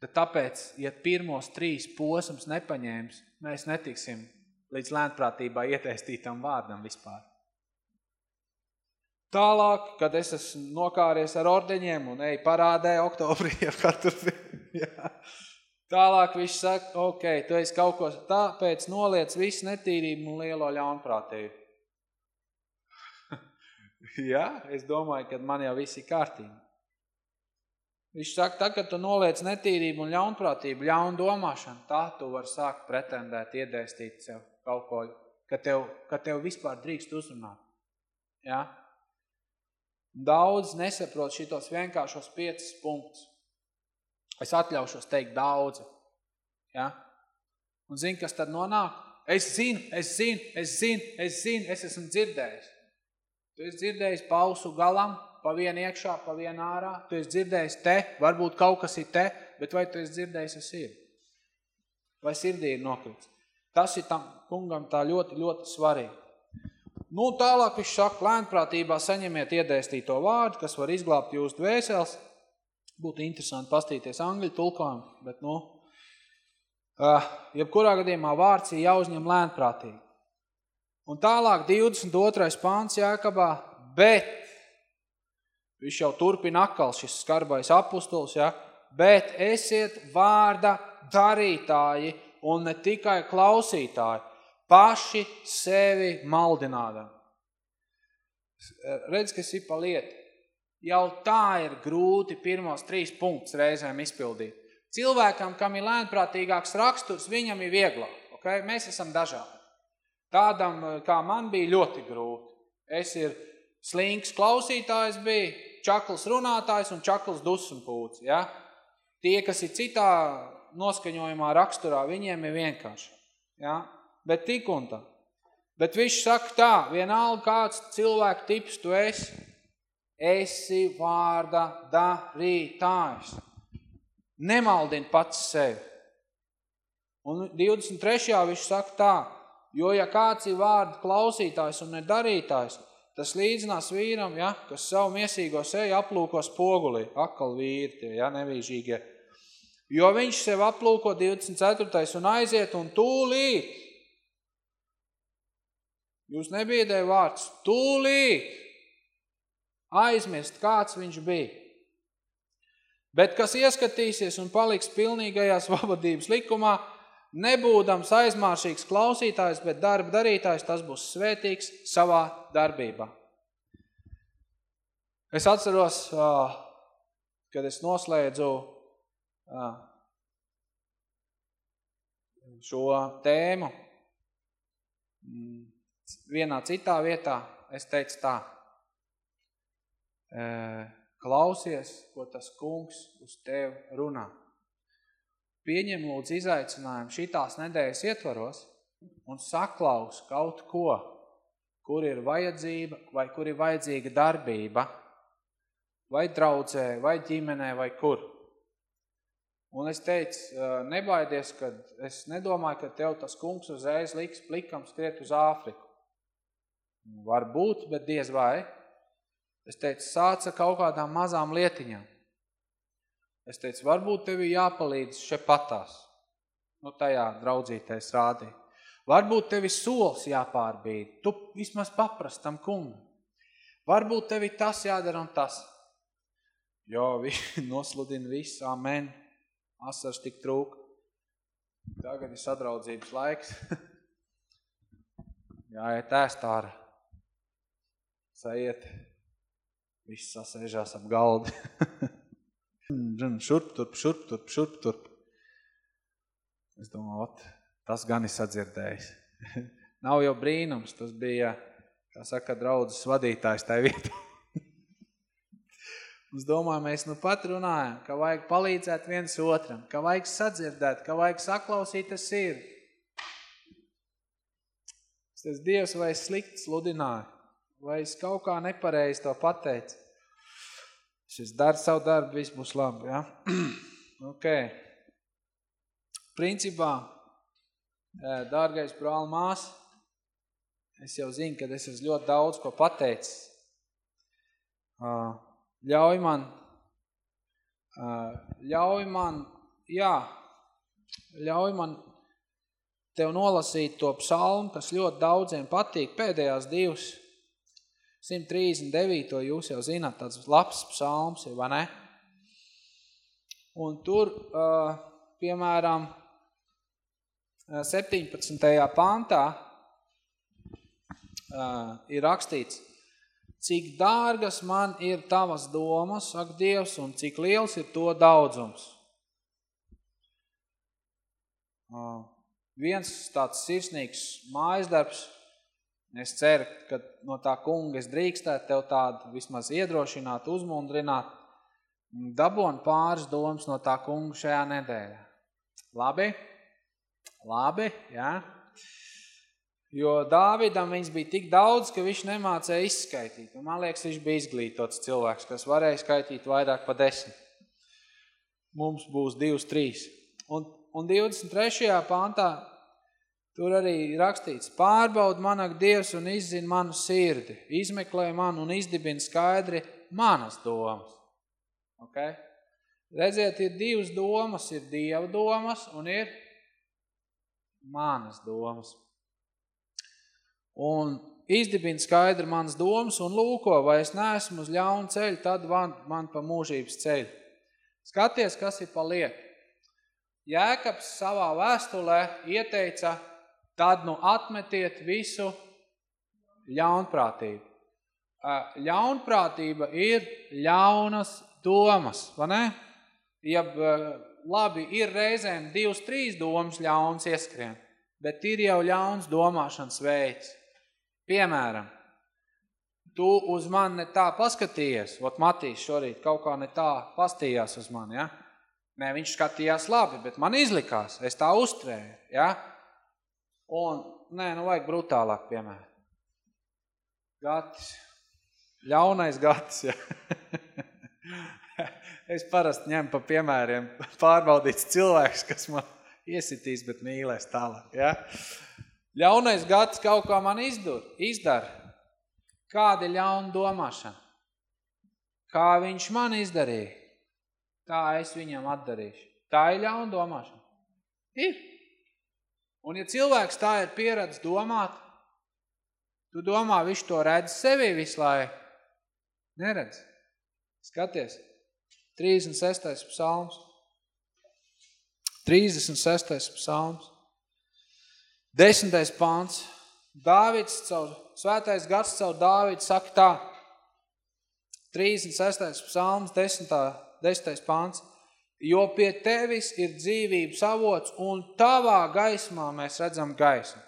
Speaker 2: Tad tāpēc, ja pirmos trīs posms nepaņēms, mēs netiksim līdz lēnprātībā ieteistītam vārdam vispār. Tālāk, kad es esmu nokāries ar ordeņiem un eju parādē oktobrī ar katru jā. Tālāk viņš saka, ok, tu esi kaut ko, tāpēc noliec visu netīrību un lielo ļaunprātību. jā, es domāju, ka man jau viss ir kārtīgi. Viņš saka, tā, kad tu noliec netīrību un ļaunprātību, ļaunu domāšanu, tā tu var sākt pretendēt, iedēstīt sev kaut ko, ka tev, ka tev vispār drīkst uzrunāt. Ja? Daudz nesaprot šitos vienkāršos piecus punktus. Es atļaušos teikt daudzi. Ja? Un zini, kas tad nonāk? Es zinu, es zinu, es zinu, es zinu, es esmu dzirdējis. Tu esi dzirdējis pausu galam, pa vienu iekšā, pa vienu ārā. Tu esi dzirdējis te, varbūt kaut kas ir te, bet vai tu esi dzirdējis ar sirdi? Vai sirdī ir nokrits? Tas ir tam kungam tā ļoti, ļoti svarīgi. Nu, tālāk viņš saka, lēnprātībā saņemiet iedēstīto vārdu, kas var izglābt jūsu dvēseles. Būtu interesanti pastīties angļu tulkojumu, bet, nu, uh, jebkurā gadījumā vārds ir jāuzņem lēnprātīgi. Un tālāk 22. pāns Jākabā, bet, viņš jau turpina atkal šis skarbais apustuls, ja, bet esiet vārda darītāji un ne tikai klausītāji, paši sevi maldinādam. Redz, kas ir pa lietu. Jau tā ir grūti pirmos trīs punktus reizēm izpildīt. Cilvēkam, kam ir lēnprātīgāks raksturs, viņam ir vieglāk. Okay? Mēs esam dažādi. Tādam, kā man bija, ļoti grūti. Es ir slinks klausītājs bija, čakls runātājs un čakls dusmpūts. Ja? Tie, kas ir citā noskaņojumā raksturā, viņiem ir vienkārši. Ja? bet tik un tā. Bet viņš saka tā, vienalga kāds cilvēku tips tu esi, esi vārda darītājs. Nemaldini pats sevi. Un 23. viņš saka tā, jo ja kāds ir vārda klausītājs un nedarītājs, tas līdzinās vīram, ja, kas savu miesīgo seju aplūko spogulī, akal vīri tie, ja, nevīžīgie. Jo viņš sev aplūko 24. un aiziet un tūlīt Jūs nebiedēja vārds tūlīt aizmirst, kāds viņš bija. Bet kas ieskatīsies un paliks pilnīgajās vabadības likumā, nebūdams aizmāršīgs klausītājs, bet darba darītājs, tas būs svētīgs savā darbībā. Es atceros, kad es noslēdzu šo tēmu, vienā citā vietā es teicu tā, klausies, ko tas kungs uz tevi runā. Pieņem lūdzu izaicinājumu šitās nedēļas ietvaros un saklaus kaut ko, kur ir vajadzība vai kur ir vajadzīga darbība, vai draudzē, vai ģimenē, vai kur. Un es teicu, nebaidies, kad es nedomāju, ka tev tas kungs uzreiz liks plikam skriet uz Āfriku. Var būt, bet diez vai. Es teicu, sāca kaut kādām mazām lietiņām. Es teicu, varbūt tev ir jāpalīdz še patās. Nu, tajā draudzītais rādīja. Varbūt tev ir sols jāpārbīd. Tu vismaz paprast tam kungu. Varbūt tev ir tas jādara un tas. Jo, viņi nosludina visu, amen. Asars tik trūk. Tagad ir sadraudzības laiks. Jāiet ēst ārā saiet, viss sasēžās ap galdi. šurp, turp, šurp, turp, šurp, turp. Es domāju, ot, tas gan ir sadzirdējis. Nav jau brīnums, tas bija, kā saka, draudzes vadītājs tajā vietā. Es domāju, mēs nu pat runājam, ka vajag palīdzēt viens otram, ka vajag sadzirdēt, ka vajag saklausīt ar sirdi. Tas Dievs vai es slikti sludināju, vai es kaut kā nepareizi to pateicu. Es daru savu darbu, viss būs labi, ja? ok. Principā, dārgais brāl mās, es jau zinu, ka es esmu ļoti daudz ko pateicis ļauj man, ļauj man, jā, ļauj man tev nolasīt to psalmu, kas ļoti daudziem patīk, pēdējās divas, 139. jūs jau zināt, tāds labs psalms ir, vai ne? Un tur, piemēram, 17. pāntā ir rakstīts, Cik dārgas man ir tavas domas, saka Dievs, un cik liels ir to daudzums. Viens tāds sirsnīgs mājasdarbs, es ceru, ka no tā kunga es drīkstētu tev tādu vismaz iedrošināt, uzmundrināt, dabon pāris domas no tā kunga šajā nedēļā. Labi? Labi, jā? Jo Dāvidam viņas bija tik daudz, ka viņš nemācēja izskaitīt. Un man liekas, viņš bija izglītots cilvēks, kas varēja skaitīt vairāk pa desmit. Mums būs divas, trīs. Un, un 23. pāntā tur arī rakstīts, pārbaud manak Dievs un izzina manu sirdi, izmeklē man un izdibina skaidri manas domas. Okay? Redziet, ir divas domas, ir Dieva domas un ir manas domas un izdibina skaidri manas domas un lūko, vai es neesmu uz ļaunu ceļu, tad man, man pa mūžības ceļu. Skaties, kas ir pa lietu. Jēkabs savā vēstulē ieteica, tad nu atmetiet visu ļaunprātību. Ļaunprātība ir ļaunas domas, vai ne? Ja labi, ir reizēm divas, trīs domas ļauns ieskrien, bet ir jau ļauns domāšanas veids. Piemēram, tu uz mani ne tā paskatījies, ot Matīs šorīt kaut kā ne tā pastījās uz mani, ja? Nē, viņš skatījās labi, bet man izlikās, es tā uztrēju, ja? Un, nē, nu vajag brutālāk piemēram. Gatis, ļaunais gatis, ja? es parasti ņemu pa piemēriem pārbaudīts cilvēks, kas man iesitīs, bet mīlēs tālāk, ja? Ļaunais gads kaut kā man izdur, izdara. Kāda ir ļauna domāšana? Kā viņš man izdarīja, tā es viņam atdarīšu. Tā ir ļauna domāšana. Ir. Un ja cilvēks tā ir pieredz domāt, tu domā, viņš to redz sevī visu laiku. Neredz. Skaties. 36. psalms. 36. psalms. Desmitais pāns. Dāvids caur, svētais gars caur Dāvidu saka tā. 36. psalms, 10. 10. pāns. Jo pie tevis ir dzīvības avots un tavā gaismā mēs redzam gaismu.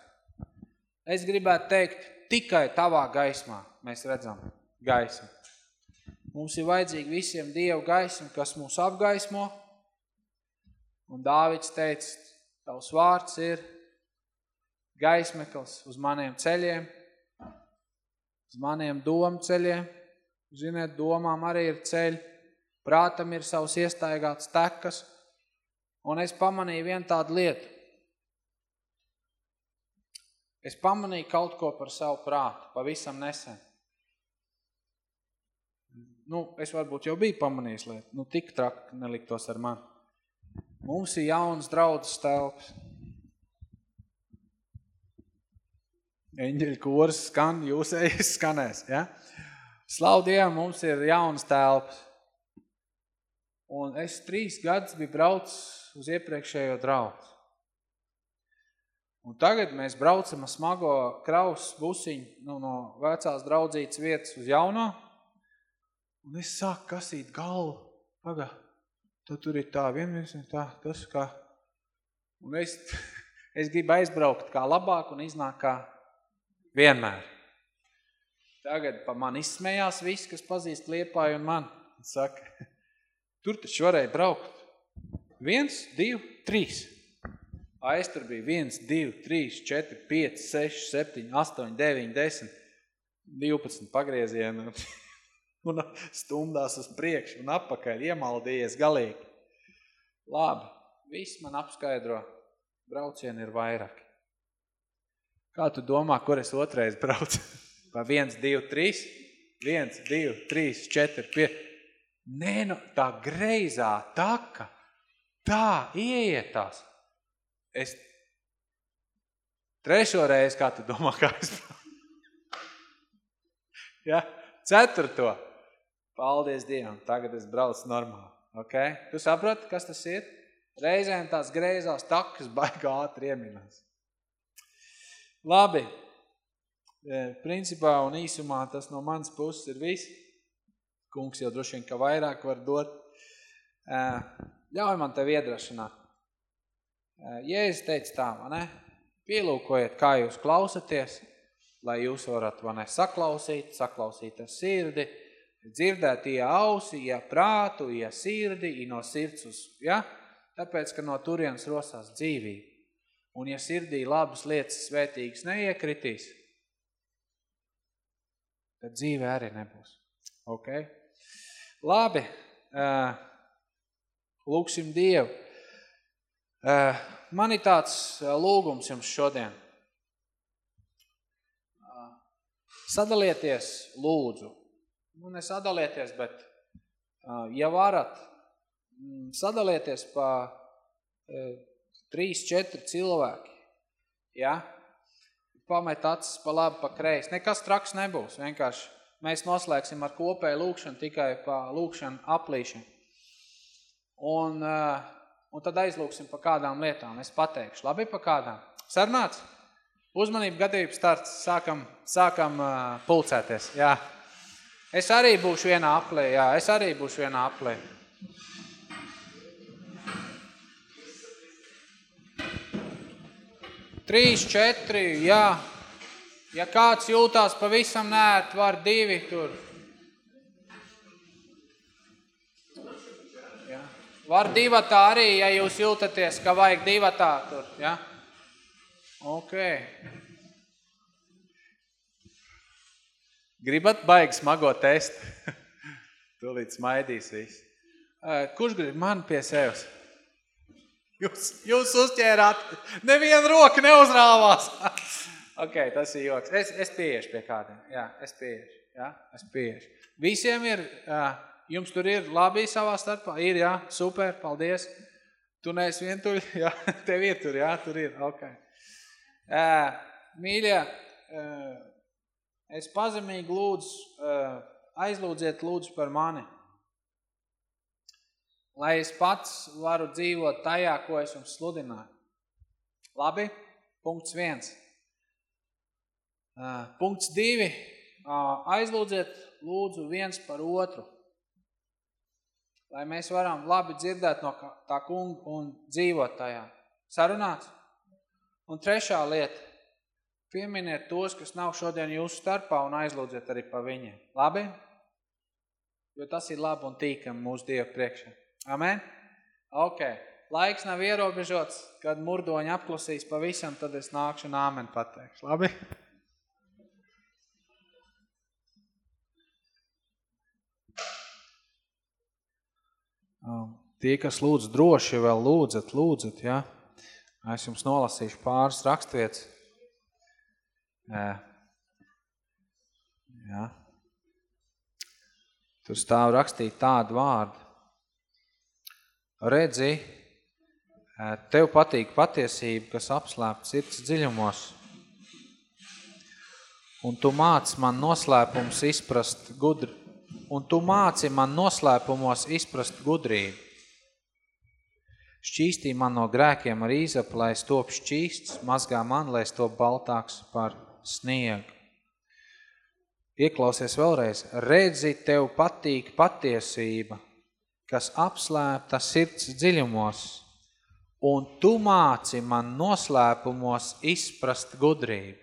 Speaker 2: Es gribētu teikt, tikai tavā gaismā mēs redzam gaismu. Mums ir vajadzīgi visiem Dievu gaismu, kas mūs apgaismo. Un Dāvids teica, tavs vārds ir gaismekls uz maniem ceļiem, uz maniem domu ceļiem. Ziniet, domām arī ir ceļi, prātam ir savs iestaigāts tekas, un es pamanīju vienu tādu lietu. Es pamanīju kaut ko par savu prātu, pavisam nesen. Nu, es varbūt jau biju pamanījis lietu, nu tik traki neliktos ar mani. Mums ir jauns draudzes telpas. Eņģeļu kurs skan, jūs ejas skanēs, ja? Slaudiem mums ir jaunas telpas. Un es trīs gadus biju braucis uz iepriekšējo draugu. Un tagad mēs braucam ar smago kraus busiņu nu, no vecās draudzītas vietas uz jauno. Un es sāku kasīt galvu. Paga, tad tur ir tā, vienviens ir tā, tas kā. Un es, es gribu aizbraukt kā labāk un iznāk kā vienmēr. Tagad pa man izsmējās viss, kas pazīst Liepāju un man. Un saka, tur taču varēja braukt. Viens, divi, trīs. Aiz tur bija viens, divi, trīs, četri, pieci, seši, septiņi, astoņi, deviņi, desmit, divpadsmit pagriezienu. un stundās uz priekšu un apakaļ iemaldījies galīgi. Labi, viss man apskaidro, braucieni ir vairāki. Kā tu domā, kur es otrais braucu? Pa viens, divi, trīs? Viens, divi, trīs, četri, pie... Nē, nu, tā greizā taka, tā ieietās. Es trešo reizi, kā tu domā, kā es ja? Ceturto. Paldies Dievam, tagad es braucu normāli. Okay? Tu saprati, kas tas ir? Reizēm tās greizās takas baigā ātri ieminās. Labi, e, principā un īsumā tas no manas puses ir viss. Kungs jau droši vien, ka vairāk var dot. E, ļauj man tev iedrašanāt. E, Jēzus teica tā, va ne? Pielūkojiet, kā jūs klausaties, lai jūs varat, va ne, saklausīt, saklausīt ar sirdi, dzirdēt ja ausi, ja prātu, ja sirdi, ja no sirds uz, ja? Tāpēc, ka no turienes rosās dzīvība. Un ja sirdī labas lietas svētīgas neiekritīs, tad dzīve arī nebūs. Ok? Labi, uh, lūksim Dievu. Uh, man ir tāds lūgums jums šodien. Uh, sadalieties lūdzu nu, nesadalieties, bet, ja varat, mm, sadalieties pa trīs, četri cilvēki, ja? pamet acis pa labi, pa kreisi. Nekas traks nebūs, vienkārši mēs noslēgsim ar kopēju lūkšanu tikai pa lūkšanu aplīšanu. Un, un tad aizlūksim pa kādām lietām. Es pateikšu, labi pa kādām. Sarunāts? Uzmanību gadījums starts, sākam, sākam uh, pulcēties. Jā. Es arī būšu vienā aplē, jā, es arī būšu vienā aplē. Trīs, četri, jā. Ja kāds jūtās pavisam nēt, var divi tur. Jā. Var divatā arī, ja jūs jūtaties, ka vajag divatā tur, jā. Ok. Gribat baigi smago testu? Tūlīt smaidīs viss. Kurš grib man pie sevis? Jūs, jūs uzķērāt, neviena roka neuzrāvās. ok, tas ir joks. Es, es pieiešu pie kādiem. Jā, es pieiešu. Jā, es pieiešu. Visiem ir, jums tur ir labi savā starpā? Ir, jā, super, paldies. Tu neesi vientuļ, jā, tev ir tur, jā, tur ir, ok. Mīļie, Es pazemīgi lūdzu, aizlūdziet lūdzu par mani. Lai es pats varu dzīvot tajā, ko es jums sludināju. Labi? Punkts viens. Eh, punkts divi. Eh, aizlūdziet lūdzu viens par otru. Lai mēs varam labi dzirdēt no tā kunga un dzīvot tajā. Sarunāts? Un trešā lieta. Pieminiet tos, kas nav šodien jūsu starpā un aizlūdziet arī pa viņiem. Labi? Jo tas ir labi un tīkam mūsu Dievu priekšā. Amen? Ok. Laiks nav ierobežots, kad murdoņi apklusīs pavisam, tad es nākšu un āmen pateikšu. Labi? Um, tie, kas lūdz droši vēl lūdzat, lūdzat, ja? Es jums nolasīšu pāris rakstvietas. Ja. Tur stāv rakstīt tādu vārdu. Redzi, tev patīk patiesība, kas apslēp sirds dziļumos. Un tu māci man noslēpums izprast gudri, un tu māci man noslēpumos izprast gudrību. Šķīstī man no grēkiem ar īzapu, lai es top šķīsts, mazgā man, lai es top baltāks par sniegu. Ieklausies vēlreiz, redzi, tev patīk patiesība, kas apslēpta sirds dziļumos, un tu māci man noslēpumos izprast gudrību.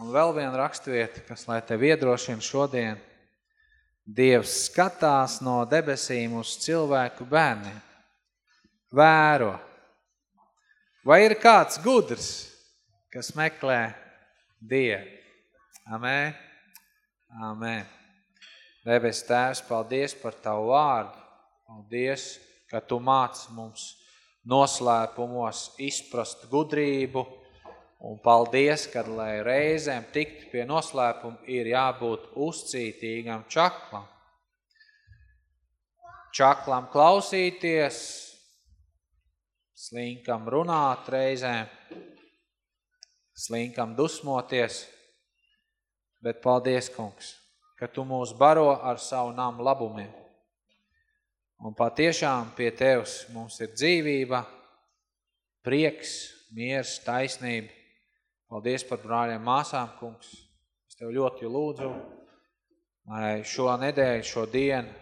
Speaker 2: Un vēl viena rakstvieta, kas lai tev iedrošina šodien, Dievs skatās no debesīm uz cilvēku bērniem. Vēro. Vai ir kāds gudrs, kas meklē Dievu? Amē. Amē. Debes tēvs, paldies par tavu vārdu. Paldies, ka tu māc mums noslēpumos izprast gudrību, un paldies, ka, lai reizēm tikt pie noslēpuma, ir jābūt uzcītīgam čaklam. Čaklam klausīties, slinkam runāt reizēm, slinkam dusmoties, bet paldies, kungs, ka tu mūs baro ar savu namu labumiem. Un patiešām pie Tevs mums ir dzīvība, prieks, miers, taisnība. Paldies par brāļiem māsām, kungs. Es Tev ļoti lūdzu, lai šo nedēļu, šo dienu,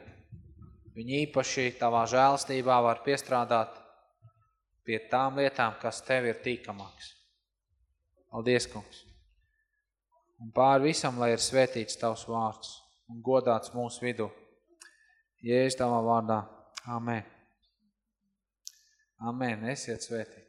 Speaker 2: viņi īpaši Tavā žēlstībā var piestrādāt pie tām lietām, kas Tev ir tīkamāks. Paldies, kungs. Un pār visam, lai ir svētīts Tavs vārds un godāts mūsu vidu. Jēzus tavā vārdā. Amen. Amen. Esiet svētī.